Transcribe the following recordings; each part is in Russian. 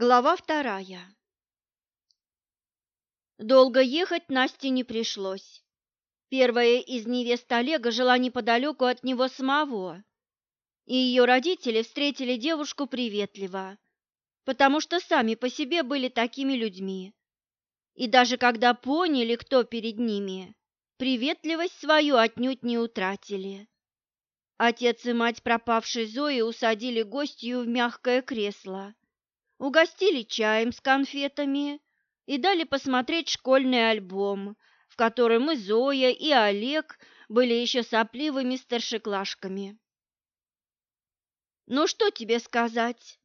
Глава вторая. Долго ехать Насте не пришлось. Первая из невест Олега жила неподалеку от него самого, и ее родители встретили девушку приветливо, потому что сами по себе были такими людьми. И даже когда поняли, кто перед ними, приветливость свою отнюдь не утратили. Отец и мать пропавшей Зои усадили гостью в мягкое кресло угостили чаем с конфетами и дали посмотреть школьный альбом, в котором и Зоя, и Олег были еще сопливыми старшеклашками. «Ну что тебе сказать?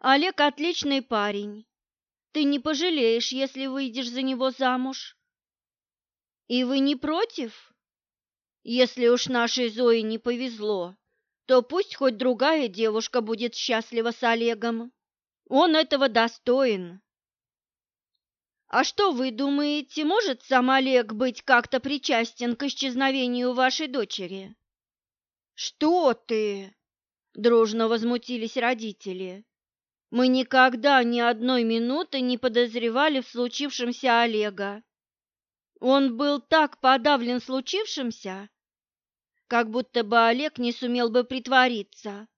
Олег отличный парень. Ты не пожалеешь, если выйдешь за него замуж. И вы не против? Если уж нашей Зое не повезло, то пусть хоть другая девушка будет счастлива с Олегом. Он этого достоин. А что вы думаете, может сам Олег быть как-то причастен к исчезновению вашей дочери? Что ты? Дружно возмутились родители. Мы никогда ни одной минуты не подозревали в случившемся Олега. Он был так подавлен случившимся, как будто бы Олег не сумел бы притвориться.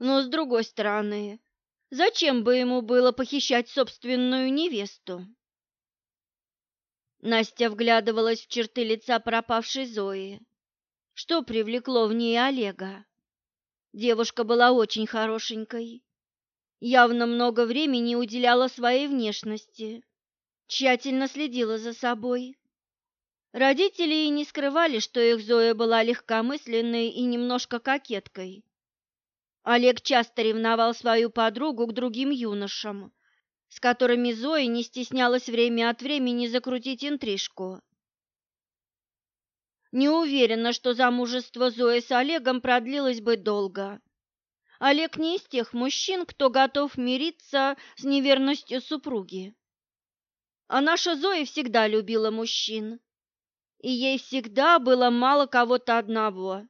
Но с другой стороны, Зачем бы ему было похищать собственную невесту? Настя вглядывалась в черты лица пропавшей Зои. Что привлекло в ней Олега? Девушка была очень хорошенькой. Явно много времени уделяла своей внешности, тщательно следила за собой. Родители и не скрывали, что их Зоя была легкомысленной и немножко кокеткой. Олег часто ревновал свою подругу к другим юношам, с которыми Зоя не стеснялась время от времени закрутить интрижку. Не уверена, что замужество Зои с Олегом продлилось бы долго. Олег не из тех мужчин, кто готов мириться с неверностью супруги. А наша Зоя всегда любила мужчин, и ей всегда было мало кого-то одного –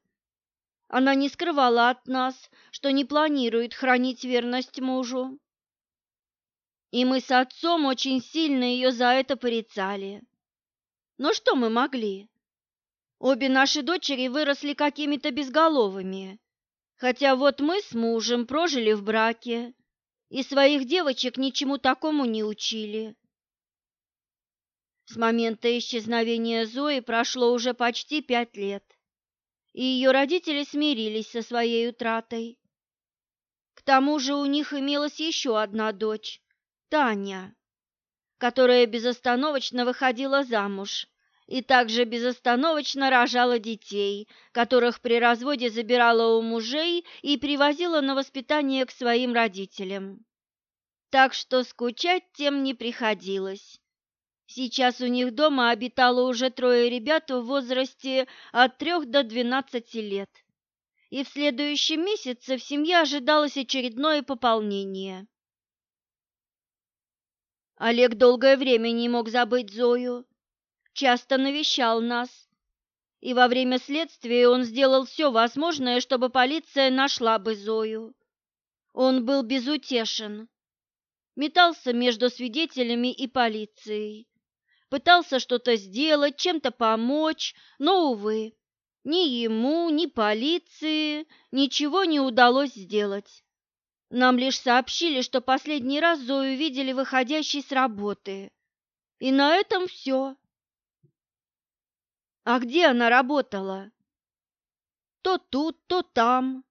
она не скрывала от нас, что не планирует хранить верность мужу. И мы с отцом очень сильно ее за это порицали. Но что мы могли? Обе наши дочери выросли какими-то безголовыми, хотя вот мы с мужем прожили в браке и своих девочек ничему такому не учили. С момента исчезновения Зои прошло уже почти пять лет и ее родители смирились со своей утратой. К тому же у них имелась еще одна дочь, Таня, которая безостановочно выходила замуж и также безостановочно рожала детей, которых при разводе забирала у мужей и привозила на воспитание к своим родителям. Так что скучать тем не приходилось. Сейчас у них дома обитало уже трое ребят в возрасте от трех до двенадцати лет. И в следующем месяце в семье ожидалось очередное пополнение. Олег долгое время не мог забыть Зою, часто навещал нас. И во время следствия он сделал все возможное, чтобы полиция нашла бы Зою. Он был безутешен, метался между свидетелями и полицией пытался что-то сделать, чем-то помочь, но, увы, ни ему, ни полиции ничего не удалось сделать. Нам лишь сообщили, что последний раз Зою видели выходящей с работы. И на этом все. А где она работала? То тут, то там.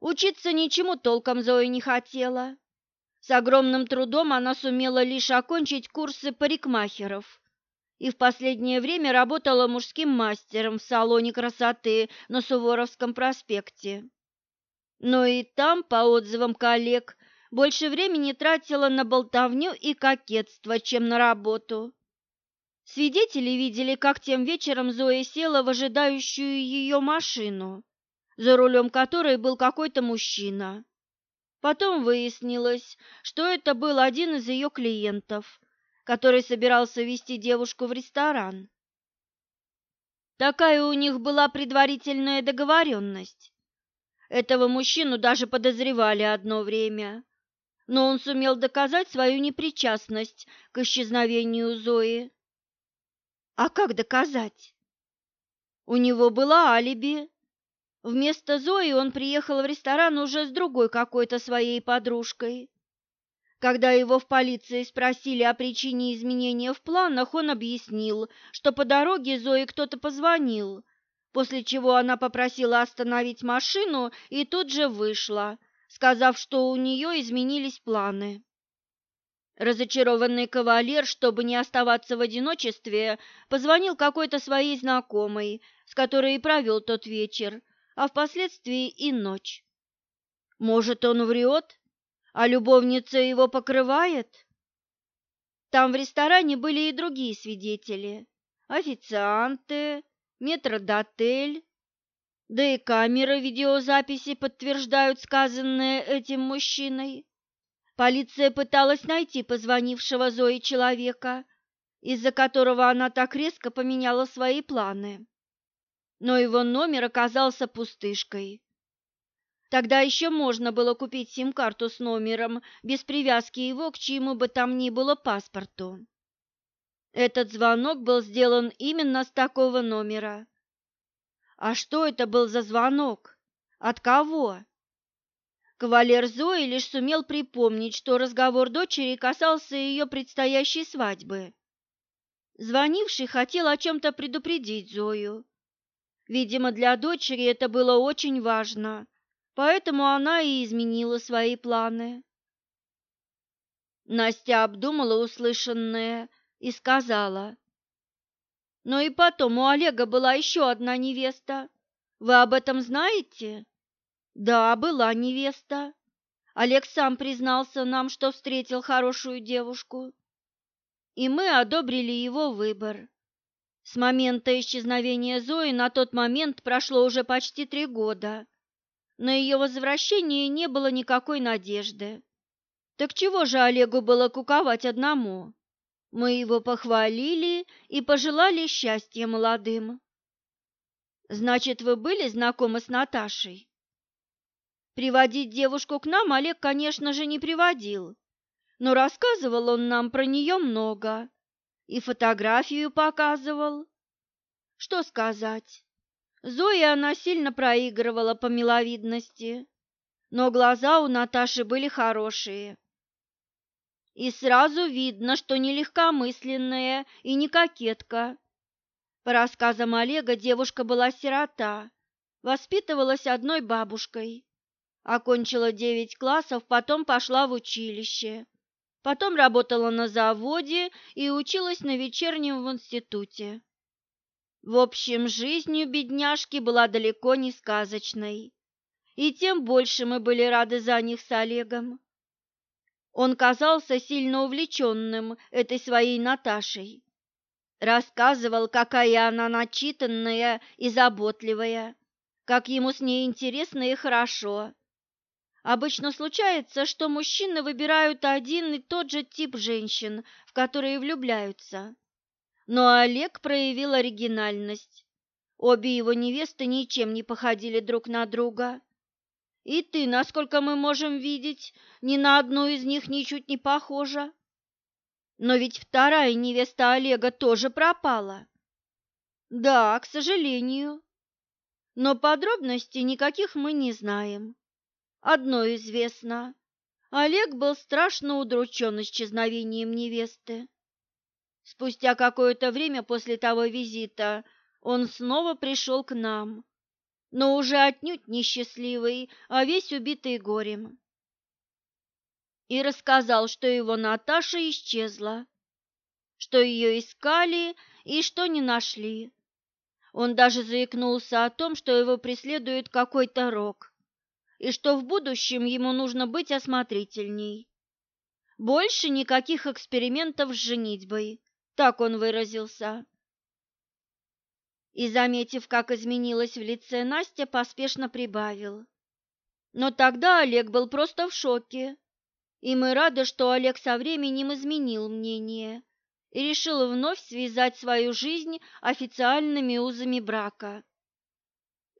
Учиться ничему толком Зоя не хотела. С огромным трудом она сумела лишь окончить курсы парикмахеров и в последнее время работала мужским мастером в салоне красоты на Суворовском проспекте. Но и там, по отзывам коллег, больше времени тратила на болтовню и кокетство, чем на работу. Свидетели видели, как тем вечером Зоя села в ожидающую ее машину, за рулем которой был какой-то мужчина. Потом выяснилось, что это был один из ее клиентов, который собирался вести девушку в ресторан. Такая у них была предварительная договоренность. Этого мужчину даже подозревали одно время. но он сумел доказать свою непричастность к исчезновению Зои. А как доказать? У него было алиби. Вместо Зои он приехал в ресторан уже с другой какой-то своей подружкой. Когда его в полиции спросили о причине изменения в планах, он объяснил, что по дороге Зои кто-то позвонил, после чего она попросила остановить машину и тут же вышла, сказав, что у нее изменились планы. Разочарованный кавалер, чтобы не оставаться в одиночестве, позвонил какой-то своей знакомой, с которой и провел тот вечер, а впоследствии и ночь. Может, он врет, а любовница его покрывает? Там в ресторане были и другие свидетели. Официанты, метрдотель, да и камеры видеозаписи подтверждают сказанное этим мужчиной. Полиция пыталась найти позвонившего Зои человека, из-за которого она так резко поменяла свои планы. Но его номер оказался пустышкой. Тогда еще можно было купить сим-карту с номером без привязки его к чьему бы там ни было паспорту. Этот звонок был сделан именно с такого номера. А что это был за звонок? От кого? Кавалер Зои лишь сумел припомнить, что разговор дочери касался ее предстоящей свадьбы. Звонивший хотел о чем-то предупредить Зою. Видимо, для дочери это было очень важно, поэтому она и изменила свои планы. Настя обдумала услышанное и сказала, но и потом у Олега была еще одна невеста. Вы об этом знаете? Да, была невеста. Олег сам признался нам, что встретил хорошую девушку. И мы одобрили его выбор. С момента исчезновения Зои на тот момент прошло уже почти три года. На ее возвращение не было никакой надежды. Так чего же Олегу было куковать одному? Мы его похвалили и пожелали счастья молодым. Значит, вы были знакомы с Наташей? Приводить девушку к нам Олег, конечно же, не приводил, но рассказывал он нам про нее много и фотографию показывал. Что сказать? Зоя она сильно проигрывала по миловидности, но глаза у Наташи были хорошие. И сразу видно, что не легкомысленная и не кокетка. По рассказам Олега, девушка была сирота, воспитывалась одной бабушкой. Окончила девять классов, потом пошла в училище. Потом работала на заводе и училась на вечернем в институте. В общем, жизнь у бедняжки была далеко не сказочной. И тем больше мы были рады за них с Олегом. Он казался сильно увлеченным этой своей Наташей. Рассказывал, какая она начитанная и заботливая, как ему с ней интересно и хорошо. Обычно случается, что мужчины выбирают один и тот же тип женщин, в которые влюбляются. Но Олег проявил оригинальность. Обе его невесты ничем не походили друг на друга. И ты, насколько мы можем видеть, ни на одну из них ничуть не похожа. Но ведь вторая невеста Олега тоже пропала. Да, к сожалению. Но подробностей никаких мы не знаем. Одно известно. Олег был страшно удручен исчезновением невесты. Спустя какое-то время после того визита он снова пришел к нам но уже отнюдь несчастливый, а весь убитый горем. И рассказал, что его Наташа исчезла, что ее искали и что не нашли. Он даже заикнулся о том, что его преследует какой-то рок, и что в будущем ему нужно быть осмотрительней. Больше никаких экспериментов с женитьбой, так он выразился и, заметив, как изменилась в лице Настя, поспешно прибавил. Но тогда Олег был просто в шоке, и мы рады, что Олег со временем изменил мнение и решил вновь связать свою жизнь официальными узами брака.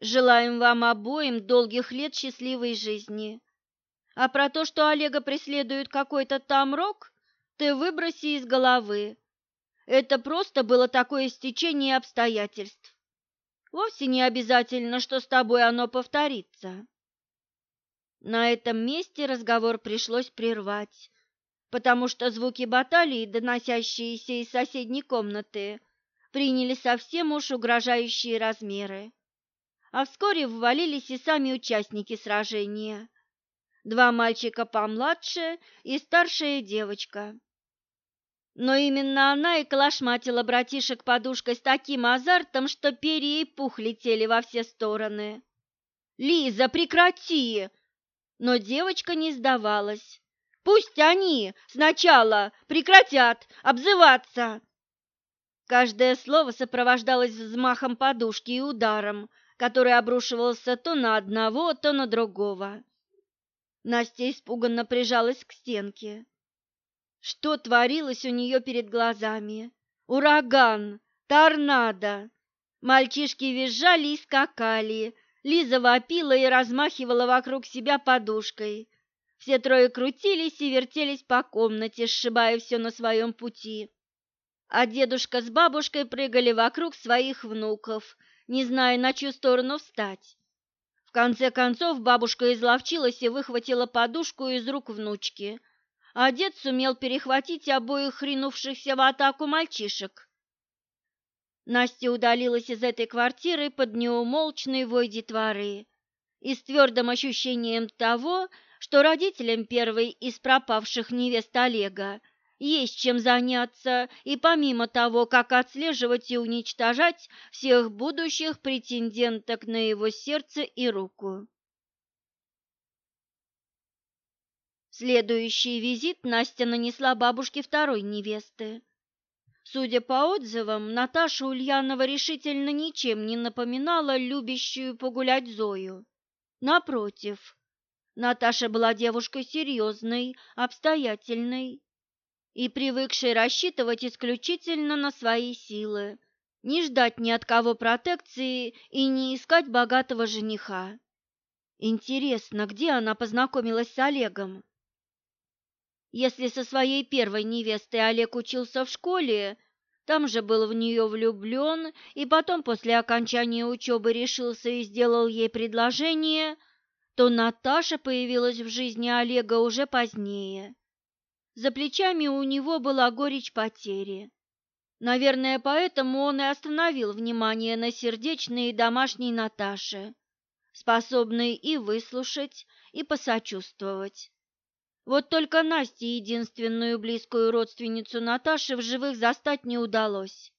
Желаем вам обоим долгих лет счастливой жизни. А про то, что Олега преследует какой-то там рок, ты выброси из головы. Это просто было такое стечение обстоятельств. Вовсе не обязательно, что с тобой оно повторится. На этом месте разговор пришлось прервать, потому что звуки баталии, доносящиеся из соседней комнаты, приняли совсем уж угрожающие размеры. А вскоре ввалились и сами участники сражения. Два мальчика помладше и старшая девочка. Но именно она и клашматила братишек подушкой с таким азартом, что перья и пух летели во все стороны. «Лиза, прекрати!» Но девочка не сдавалась. Пусть они сначала прекратят обзываться. Каждое слово сопровождалось взмахом подушки и ударом, который обрушивался то на одного, то на другого. Настя испуганно прижалась к стенке. Что творилось у нее перед глазами? Ураган, торнадо. Мальчишки визжали и скакали. Лиза вопила и размахивала вокруг себя подушкой. Все трое крутились и вертелись по комнате, сшибая все на своем пути. А дедушка с бабушкой прыгали вокруг своих внуков, не зная, на чью сторону встать. В конце концов бабушка изловчилась и выхватила подушку из рук внучки, а дед сумел перехватить обоих ринувшихся в атаку мальчишек. Настя удалилась из этой квартиры под неумолчный вой детворы и с твердым ощущением того, что родителям первой из пропавших невест Олега есть чем заняться, и помимо того, как отслеживать и уничтожать всех будущих претенденток на его сердце и руку. Следующий визит Настя нанесла бабушке второй невесты. Судя по отзывам, Наташа Ульянова решительно ничем не напоминала любящую погулять Зою. Напротив, Наташа была девушкой серьезной, обстоятельной и привыкшей рассчитывать исключительно на свои силы, не ждать ни от кого протекции и не искать богатого жениха. Интересно, где она познакомилась с Олегом? Если со своей первой невестой Олег учился в школе, там же был в нее влюблен, и потом после окончания учебы решился и сделал ей предложение – то Наташа появилась в жизни Олега уже позднее. За плечами у него была горечь потери. Наверное, поэтому он и остановил внимание на сердечной и домашней Наташе, способной и выслушать, и посочувствовать. Вот только Насте единственную близкую родственницу Наташи в живых застать не удалось.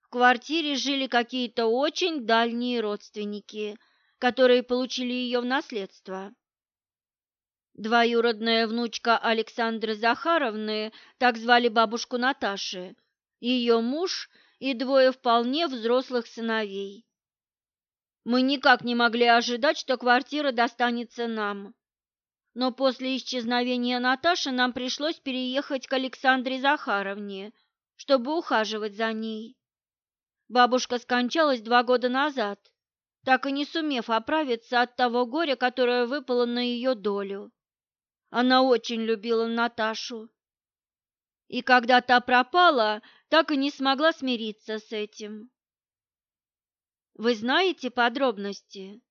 В квартире жили какие-то очень дальние родственники – которые получили ее в наследство. Двоюродная внучка Александры Захаровны, так звали бабушку Наташи, ее муж и двое вполне взрослых сыновей. Мы никак не могли ожидать, что квартира достанется нам. Но после исчезновения Наташи нам пришлось переехать к Александре Захаровне, чтобы ухаживать за ней. Бабушка скончалась два года назад, так и не сумев оправиться от того горя, которое выпало на ее долю. Она очень любила Наташу. И когда та пропала, так и не смогла смириться с этим. Вы знаете подробности?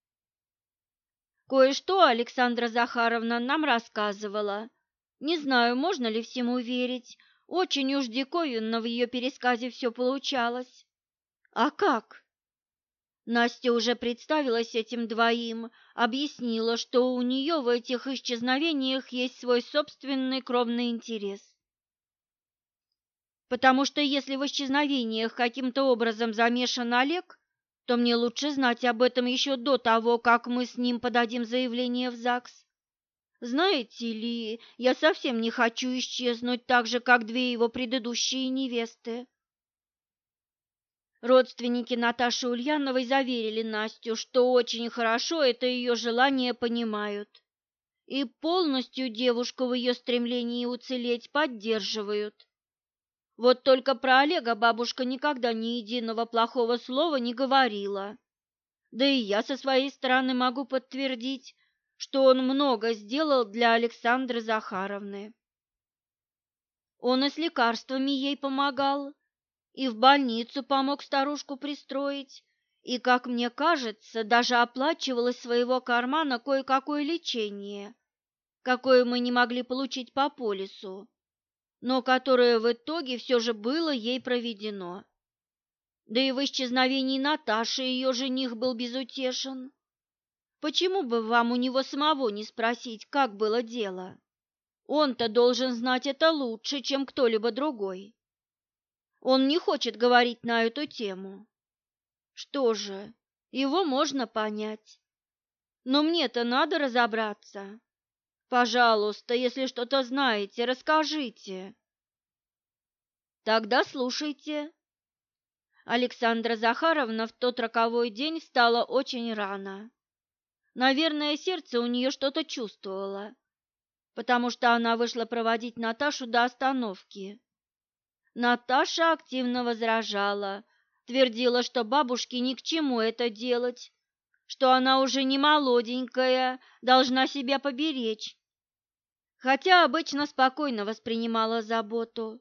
Кое-что Александра Захаровна нам рассказывала. Не знаю, можно ли всему верить. Очень уж диковинно в ее пересказе все получалось. А как? Настя уже представилась этим двоим, объяснила, что у нее в этих исчезновениях есть свой собственный кровный интерес. Потому что если в исчезновениях каким-то образом замешан Олег, то мне лучше знать об этом еще до того, как мы с ним подадим заявление в ЗАГС. Знаете ли, я совсем не хочу исчезнуть так же, как две его предыдущие невесты. Родственники Наташи Ульяновой заверили Настю, что очень хорошо это ее желание понимают и полностью девушку в ее стремлении уцелеть поддерживают. Вот только про Олега бабушка никогда ни единого плохого слова не говорила. Да и я со своей стороны могу подтвердить, что он много сделал для Александры Захаровны. Он и с лекарствами ей помогал, и в больницу помог старушку пристроить, и, как мне кажется, даже оплачивал из своего кармана кое-какое лечение, какое мы не могли получить по полису, но которое в итоге все же было ей проведено. Да и в исчезновении Наташи ее жених был безутешен. Почему бы вам у него самого не спросить, как было дело? Он-то должен знать это лучше, чем кто-либо другой. Он не хочет говорить на эту тему. Что же, его можно понять. Но мне-то надо разобраться. Пожалуйста, если что-то знаете, расскажите. Тогда слушайте. Александра Захаровна в тот роковой день встала очень рано. Наверное, сердце у нее что-то чувствовало потому что она вышла проводить Наташу до остановки. Наташа активно возражала, твердила, что бабушке ни к чему это делать, что она уже не молоденькая, должна себя поберечь. Хотя обычно спокойно воспринимала заботу.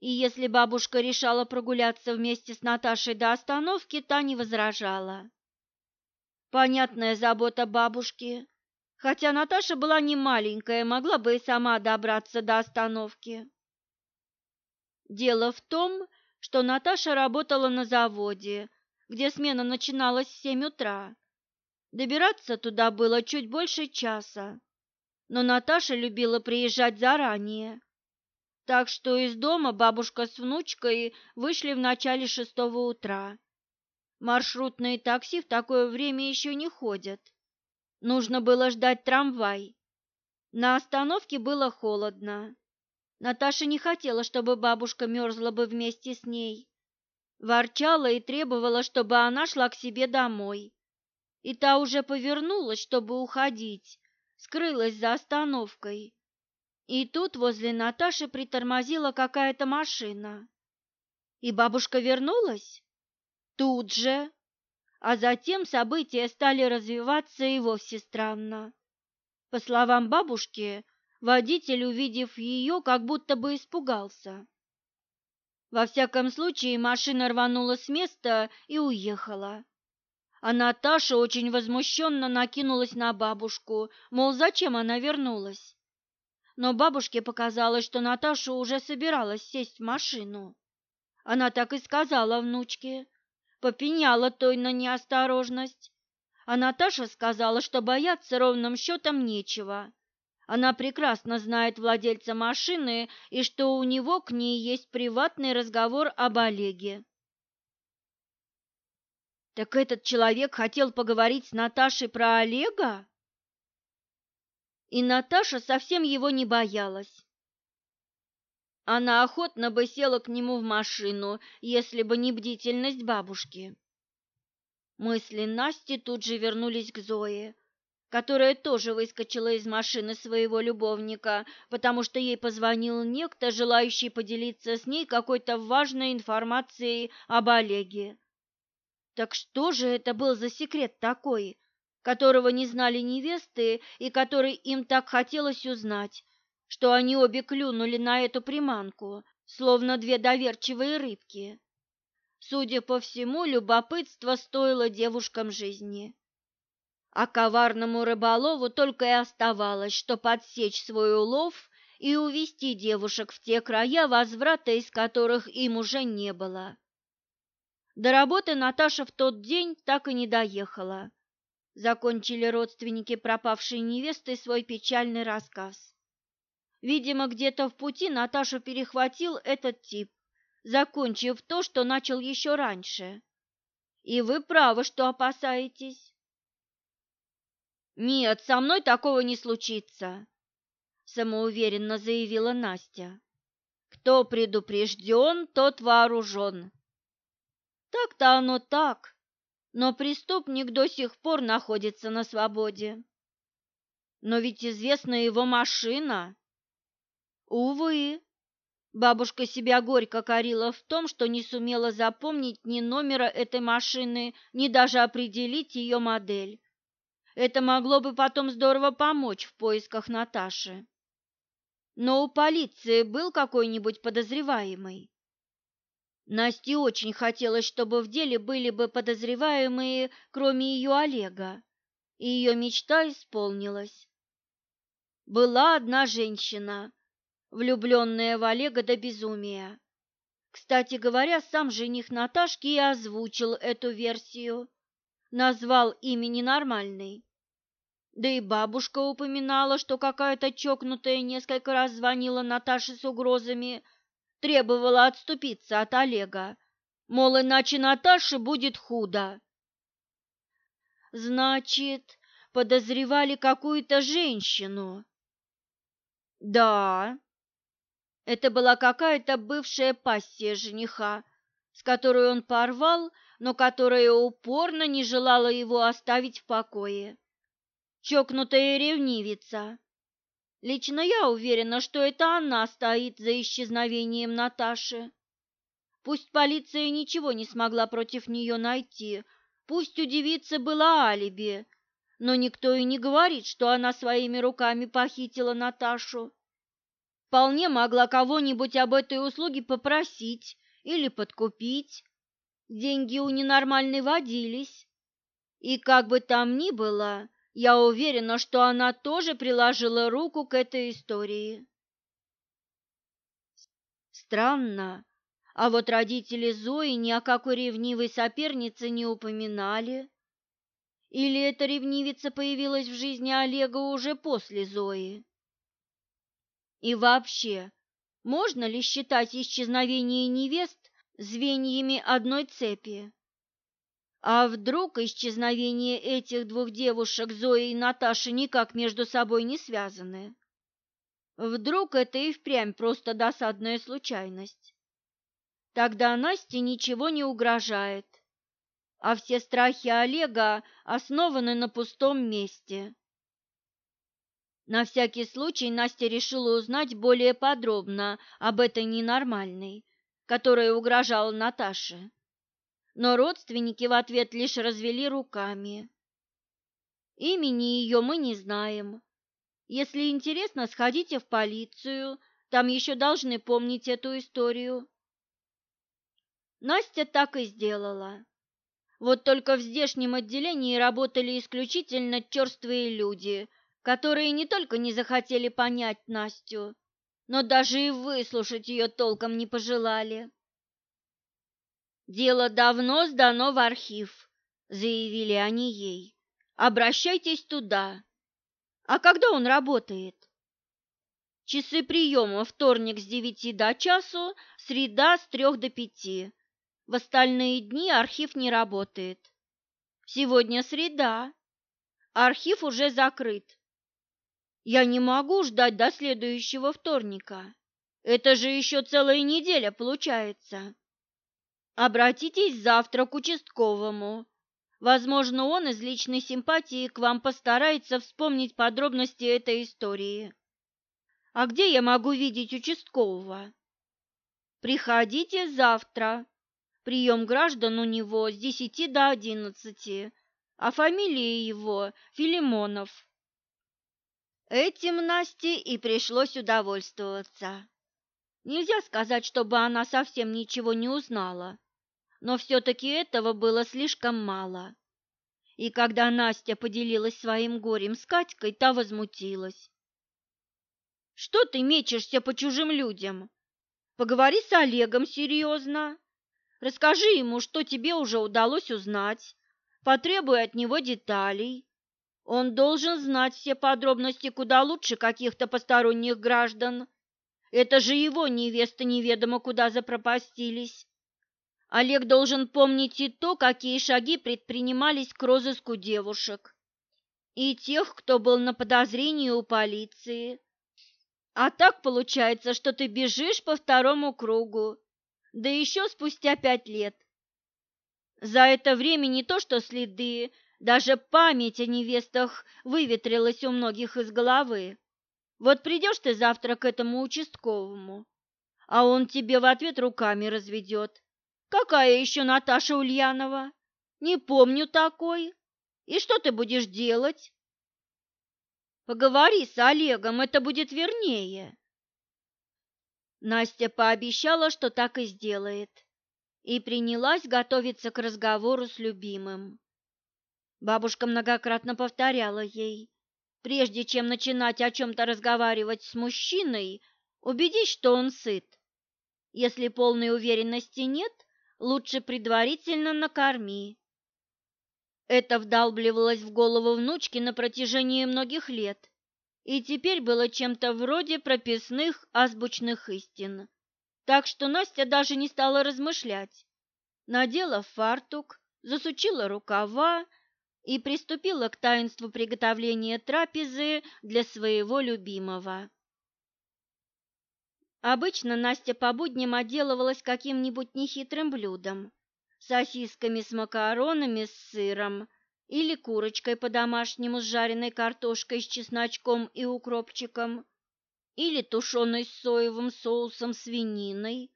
И если бабушка решала прогуляться вместе с Наташей до остановки, та не возражала. Понятная забота бабушки, хотя Наташа была не маленькая, могла бы и сама добраться до остановки. Дело в том, что Наташа работала на заводе, где смена начиналась в семь утра. Добираться туда было чуть больше часа, но Наташа любила приезжать заранее. Так что из дома бабушка с внучкой вышли в начале шестого утра. Маршрутные такси в такое время еще не ходят. Нужно было ждать трамвай. На остановке было холодно. Наташа не хотела, чтобы бабушка мерзла бы вместе с ней. Ворчала и требовала, чтобы она шла к себе домой. И та уже повернулась, чтобы уходить, скрылась за остановкой. И тут возле Наташи притормозила какая-то машина. И бабушка вернулась? Тут же, а затем события стали развиваться и вовсе странно. По словам бабушки, водитель, увидев ее, как будто бы испугался. Во всяком случае, машина рванула с места и уехала. А Наташа очень возмущенно накинулась на бабушку, мол, зачем она вернулась. Но бабушке показалось, что Наташа уже собиралась сесть в машину. Она так и сказала внучке, попеняла той на неосторожность. А Наташа сказала, что бояться ровным счетом нечего. Она прекрасно знает владельца машины и что у него к ней есть приватный разговор об Олеге. Так этот человек хотел поговорить с Наташей про Олега? И Наташа совсем его не боялась. Она охотно бы села к нему в машину, если бы не бдительность бабушки. Мысли Насти тут же вернулись к Зое, которая тоже выскочила из машины своего любовника, потому что ей позвонил некто, желающий поделиться с ней какой-то важной информацией об Олеге. Так что же это был за секрет такой, которого не знали невесты и который им так хотелось узнать, что они обе клюнули на эту приманку, словно две доверчивые рыбки. Судя по всему, любопытство стоило девушкам жизни. А коварному рыболову только и оставалось, что подсечь свой улов и увести девушек в те края, возврата из которых им уже не было. До работы Наташа в тот день так и не доехала. Закончили родственники пропавшей невесты свой печальный рассказ. Видимо, где-то в пути Наташу перехватил этот тип, закончив то, что начал еще раньше. И вы правы, что опасаетесь. Нет, со мной такого не случится, самоуверенно заявила Настя. Кто предупрежден, тот вооружен. Так-то оно так, но преступник до сих пор находится на свободе. Но ведь известна его машина. Увы, бабушка себя горько корила в том, что не сумела запомнить ни номера этой машины, ни даже определить ее модель. Это могло бы потом здорово помочь в поисках Наташи. Но у полиции был какой-нибудь подозреваемый? Насте очень хотелось, чтобы в деле были бы подозреваемые, кроме ее Олега, и ее мечта исполнилась. Была одна женщина, влюбленная в Олега до безумия. Кстати говоря, сам жених Наташки и озвучил эту версию, назвал имя ненормальной. Да и бабушка упоминала, что какая-то чокнутая несколько раз звонила Наташе с угрозами, требовала отступиться от Олега, мол, иначе Наташе будет худо. Значит, подозревали какую-то женщину. Да, это была какая-то бывшая пассия жениха, с которой он порвал, но которая упорно не желала его оставить в покое. Чокнутая ревнивица. Лично я уверена, что это она стоит за исчезновением Наташи. Пусть полиция ничего не смогла против нее найти, пусть у девицы было алиби, но никто и не говорит, что она своими руками похитила Наташу. Вполне могла кого-нибудь об этой услуге попросить или подкупить. Деньги у ненормальной водились. И как бы там ни было, я уверена, что она тоже приложила руку к этой истории. Странно, а вот родители Зои ни о какой ревнивой сопернице не упоминали. Или эта ревнивица появилась в жизни Олега уже после Зои? И вообще, можно ли считать исчезновение невест звеньями одной цепи? А вдруг исчезновение этих двух девушек, Зои и Наташи, никак между собой не связаны? Вдруг это и впрямь просто досадная случайность? Тогда Насте ничего не угрожает, а все страхи Олега основаны на пустом месте. На всякий случай Настя решила узнать более подробно об этой ненормальной, которая угрожала Наташе. Но родственники в ответ лишь развели руками. Имени ее мы не знаем. Если интересно, сходите в полицию, там еще должны помнить эту историю. Настя так и сделала. Вот только в здешнем отделении работали исключительно черствые люди – которые не только не захотели понять Настю, но даже и выслушать ее толком не пожелали. «Дело давно сдано в архив», — заявили они ей. «Обращайтесь туда». «А когда он работает?» «Часы приема вторник с девяти до часу, среда с трех до пяти. В остальные дни архив не работает. Сегодня среда. Архив уже закрыт. Я не могу ждать до следующего вторника. Это же еще целая неделя получается. Обратитесь завтра к участковому. Возможно, он из личной симпатии к вам постарается вспомнить подробности этой истории. А где я могу видеть участкового? Приходите завтра. Прием граждан у него с десяти до одиннадцати, а фамилия его Филимонов. Этим Насте и пришлось удовольствоваться. Нельзя сказать, чтобы она совсем ничего не узнала, но все-таки этого было слишком мало. И когда Настя поделилась своим горем с Катькой, та возмутилась. «Что ты мечешься по чужим людям? Поговори с Олегом серьезно. Расскажи ему, что тебе уже удалось узнать. Потребуй от него деталей. Он должен знать все подробности куда лучше каких-то посторонних граждан. Это же его невесты неведомо куда запропастились. Олег должен помнить и то, какие шаги предпринимались к розыску девушек, и тех, кто был на подозрении у полиции. А так получается, что ты бежишь по второму кругу, да еще спустя пять лет. За это время не то что следы, даже память о невестах выветрилась у многих из головы. Вот придешь ты завтра к этому участковому, а он тебе в ответ руками разведет. Какая еще Наташа Ульянова? Не помню такой. И что ты будешь делать? Поговори с Олегом, это будет вернее. Настя пообещала, что так и сделает, и принялась готовиться к разговору с любимым. Бабушка многократно повторяла ей, прежде чем начинать о чем-то разговаривать с мужчиной, убедись, что он сыт. Если полной уверенности нет, лучше предварительно накорми. Это вдалбливалось в голову внучки на протяжении многих лет и теперь было чем-то вроде прописных азбучных истин. Так что Настя даже не стала размышлять. Надела фартук, засучила рукава и приступила к таинству приготовления трапезы для своего любимого. Обычно Настя по будням отделывалась каким-нибудь нехитрым блюдом, сосисками с макаронами с сыром или курочкой по-домашнему с жареной картошкой с чесночком и укропчиком, или тушеной с соевым соусом свининой.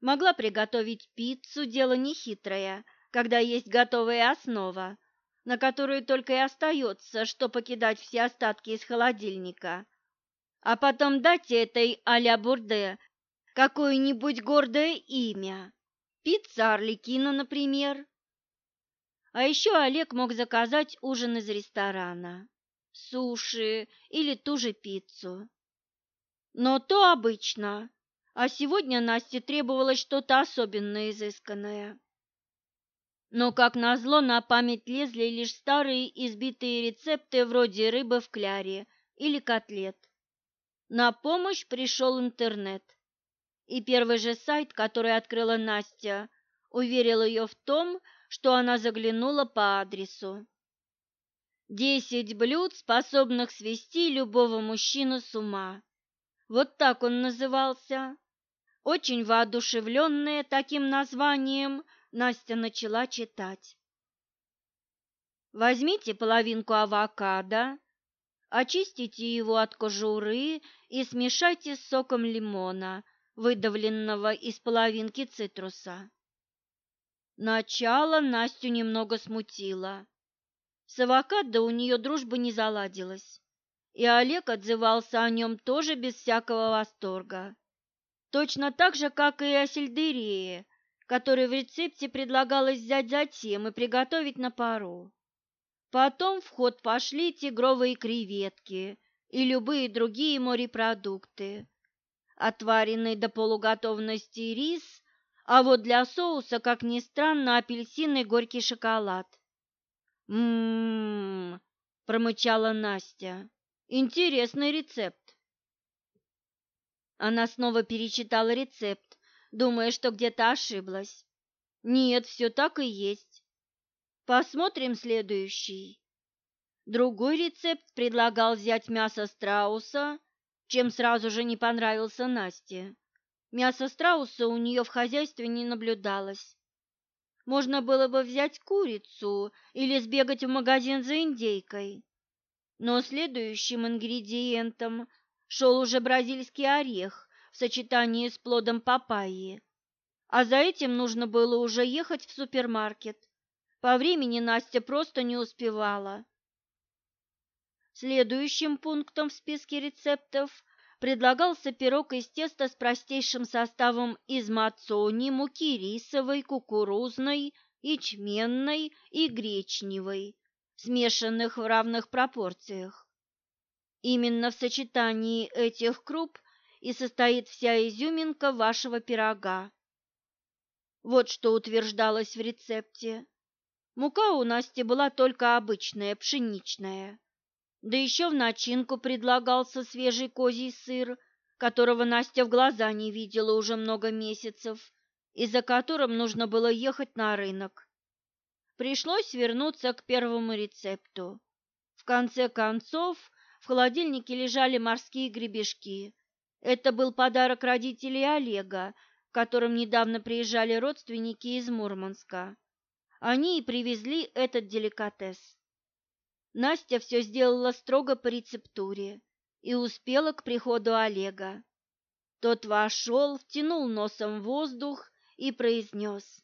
Могла приготовить пиццу, дело нехитрое, когда есть готовая основа, на которую только и остается, что покидать все остатки из холодильника – а потом дать этой а-ля Бурде какое-нибудь гордое имя. Пицца Орликина, например. А еще Олег мог заказать ужин из ресторана, суши или ту же пиццу. Но то обычно, а сегодня Насте требовалось что-то особенно изысканное. Но, как назло, на память лезли лишь старые избитые рецепты вроде рыбы в кляре или котлет. На помощь пришел интернет. И первый же сайт, который открыла Настя, уверил ее в том, что она заглянула по адресу. «Десять блюд, способных свести любого мужчину с ума». Вот так он назывался. Очень воодушевленная таким названием, Настя начала читать. Возьмите половинку авокадо, очистите его от кожуры и смешайте с соком лимона, выдавленного из половинки цитруса. Начало Настю немного смутило. С авокадо у нее дружба не заладилась, и Олег отзывался о нем тоже без всякого восторга. Точно так же, как и о сельдерее, который в рецепте предлагалось взять затем и приготовить на пару. Потом в ход пошли тигровые креветки и любые другие морепродукты, отваренный до полуготовности рис, а вот для соуса, как ни странно, апельсин и горький шоколад. «М-м-м», промычала Настя. «Интересный рецепт». Она снова перечитала рецепт, думая, что где-то ошиблась. Нет, все так и есть. Посмотрим следующий. Другой рецепт предлагал взять мясо страуса, чем сразу же не понравился Насте. Мясо страуса у нее в хозяйстве не наблюдалось. Можно было бы взять курицу или сбегать в магазин за индейкой. Но следующим ингредиентом шел уже бразильский орех в сочетании с плодом папайи. А за этим нужно было уже ехать в супермаркет. По времени Настя просто не успевала. Следующим пунктом в списке рецептов предлагался пирог из теста с простейшим составом из мацони, муки рисовой, кукурузной, ячменной и гречневой, смешанных в равных пропорциях. Именно в сочетании этих круп и состоит вся изюминка вашего пирога. Вот что утверждалось в рецепте. Мука у Насти была только обычная, пшеничная. Да еще в начинку предлагался свежий козий сыр, которого Настя в глаза не видела уже много месяцев, и за которым нужно было ехать на рынок. Пришлось вернуться к первому рецепту. В конце концов, в холодильнике лежали морские гребешки. Это был подарок родителей Олега, которым недавно приезжали родственники из Мурманска. Они и привезли этот деликатес. Настя все сделала строго по рецептуре и успела к приходу Олега. Тот вошел, втянул носом воздух и произнес.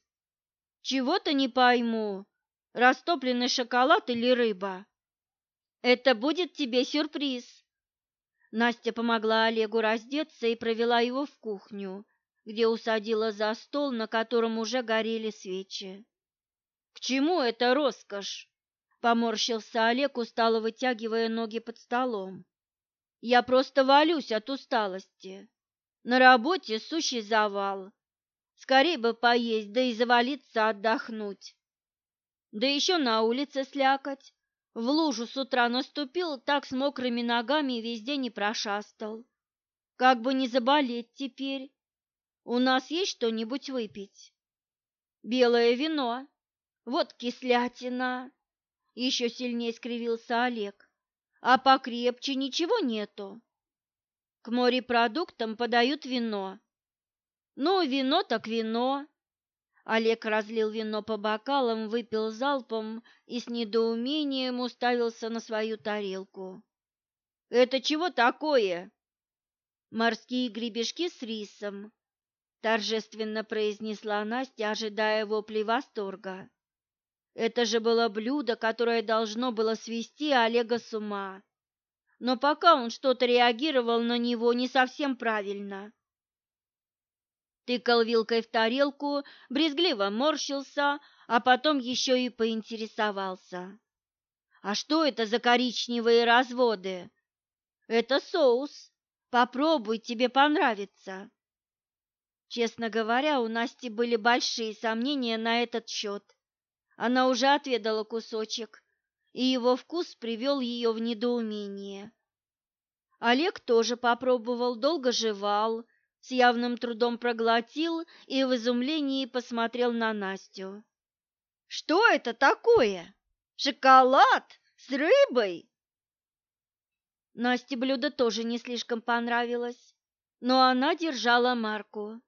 «Чего-то не пойму. Растопленный шоколад или рыба? Это будет тебе сюрприз. Настя помогла Олегу раздеться и провела его в кухню, где усадила за стол, на котором уже горели свечи. «К чему это роскошь?» — поморщился Олег, устало вытягивая ноги под столом. «Я просто валюсь от усталости. На работе сущий завал. Скорей бы поесть, да и завалиться отдохнуть. Да еще на улице слякоть. В лужу с утра наступил, так с мокрыми ногами везде не прошастал. Как бы не заболеть теперь. У нас есть что-нибудь выпить? Белое вино. Вот кислятина. Еще сильнее скривился Олег. А покрепче ничего нету. К морепродуктам подают вино. Ну, вино так вино. Олег разлил вино по бокалам, выпил залпом и с недоумением уставился на свою тарелку. «Это чего такое?» «Морские гребешки с рисом», — торжественно произнесла Настя, ожидая воплей восторга. Это же было блюдо, которое должно было свести Олега с ума но пока он что-то реагировал на него не совсем правильно. Тыкал вилкой в тарелку, брезгливо морщился, а потом еще и поинтересовался. «А что это за коричневые разводы?» «Это соус. Попробуй, тебе понравится». Честно говоря, у Насти были большие сомнения на этот счет. Она уже отведала кусочек и его вкус привел ее в недоумение. Олег тоже попробовал, долго жевал, с явным трудом проглотил и в изумлении посмотрел на Настю. «Что это такое? Шоколад с рыбой?» Насте блюдо тоже не слишком понравилось, но она держала марку.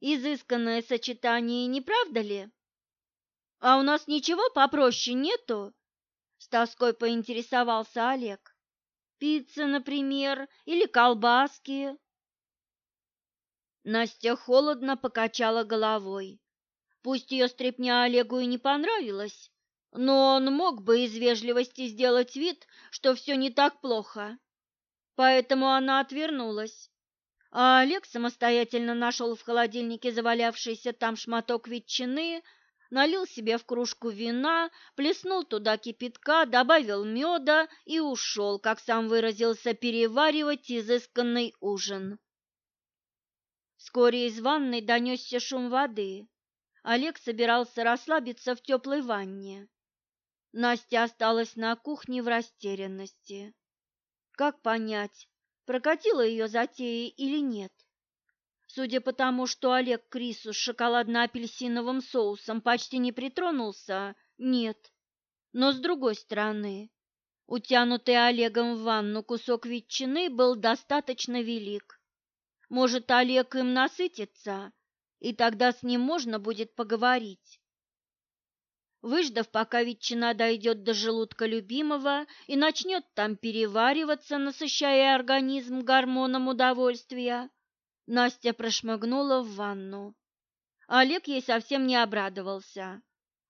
Изысканное сочетание, не правда ли? А у нас ничего попроще нету? С тоской поинтересовался Олег. Пицца, например, или колбаски? Настя холодно покачала головой. Пусть ее стряпня Олегу и не понравилась, но он мог бы из вежливости сделать вид, что все не так плохо. Поэтому она отвернулась. А Олег самостоятельно нашел в холодильнике завалявшийся там шматок ветчины, налил себе в кружку вина, плеснул туда кипятка, добавил меда и ушел, как сам выразился, переваривать изысканный ужин. Вскоре из ванной донесся шум воды. Олег собирался расслабиться в теплой ванне. Настя осталась на кухне в растерянности. Как понять, прокатила ее затея или нет? Судя по тому, что Олег к рису с шоколадно-апельсиновым соусом почти не притронулся, нет. Но с другой стороны, утянутый Олегом в ванну кусок ветчины был достаточно велик. Может, Олег им насытится, и тогда с ним можно будет поговорить. Выждав, пока ветчина дойдет до желудка любимого и начнет там перевариваться, насыщая организм гормоном удовольствия, Настя прошмыгнула в ванну. Олег ей совсем не обрадовался.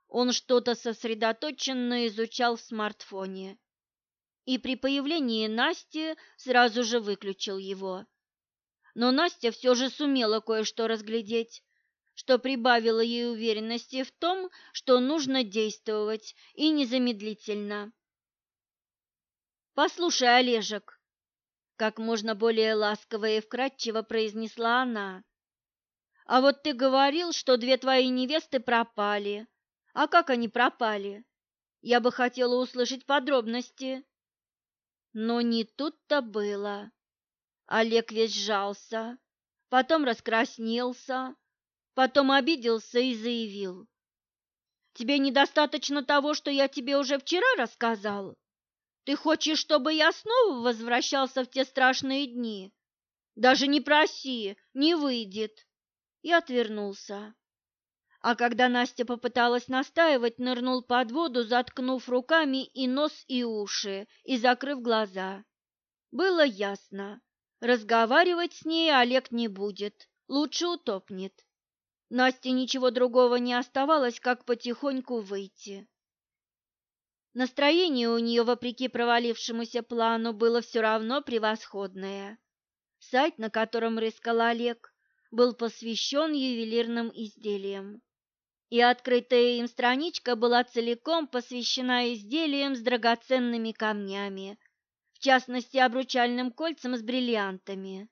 Он что-то сосредоточенно изучал в смартфоне. И при появлении Насти сразу же выключил его. Но Настя все же сумела кое-что разглядеть, что прибавило ей уверенности в том, что нужно действовать и незамедлительно. «Послушай, Олежек», как можно более ласково и вкрадчиво произнесла она. А вот ты говорил, что две твои невесты пропали. А как они пропали? Я бы хотела услышать подробности. Но не тут-то было. Олег весь сжался, потом раскраснелся, потом обиделся и заявил. «Тебе недостаточно того, что я тебе уже вчера рассказал? Ты хочешь, чтобы я снова возвращался в те страшные дни? Даже не проси, не выйдет. И отвернулся. А когда Настя попыталась настаивать, нырнул под воду, заткнув руками и нос, и уши, и закрыв глаза. Было ясно. Разговаривать с ней Олег не будет, лучше утопнет. Насте ничего другого не оставалось, как потихоньку выйти. Настроение у нее, вопреки провалившемуся плану, было все равно превосходное. Сайт, на котором рыскал Олег, был посвящен ювелирным изделиям. И открытая им страничка была целиком посвящена изделиям с драгоценными камнями, в частности, обручальным кольцам с бриллиантами.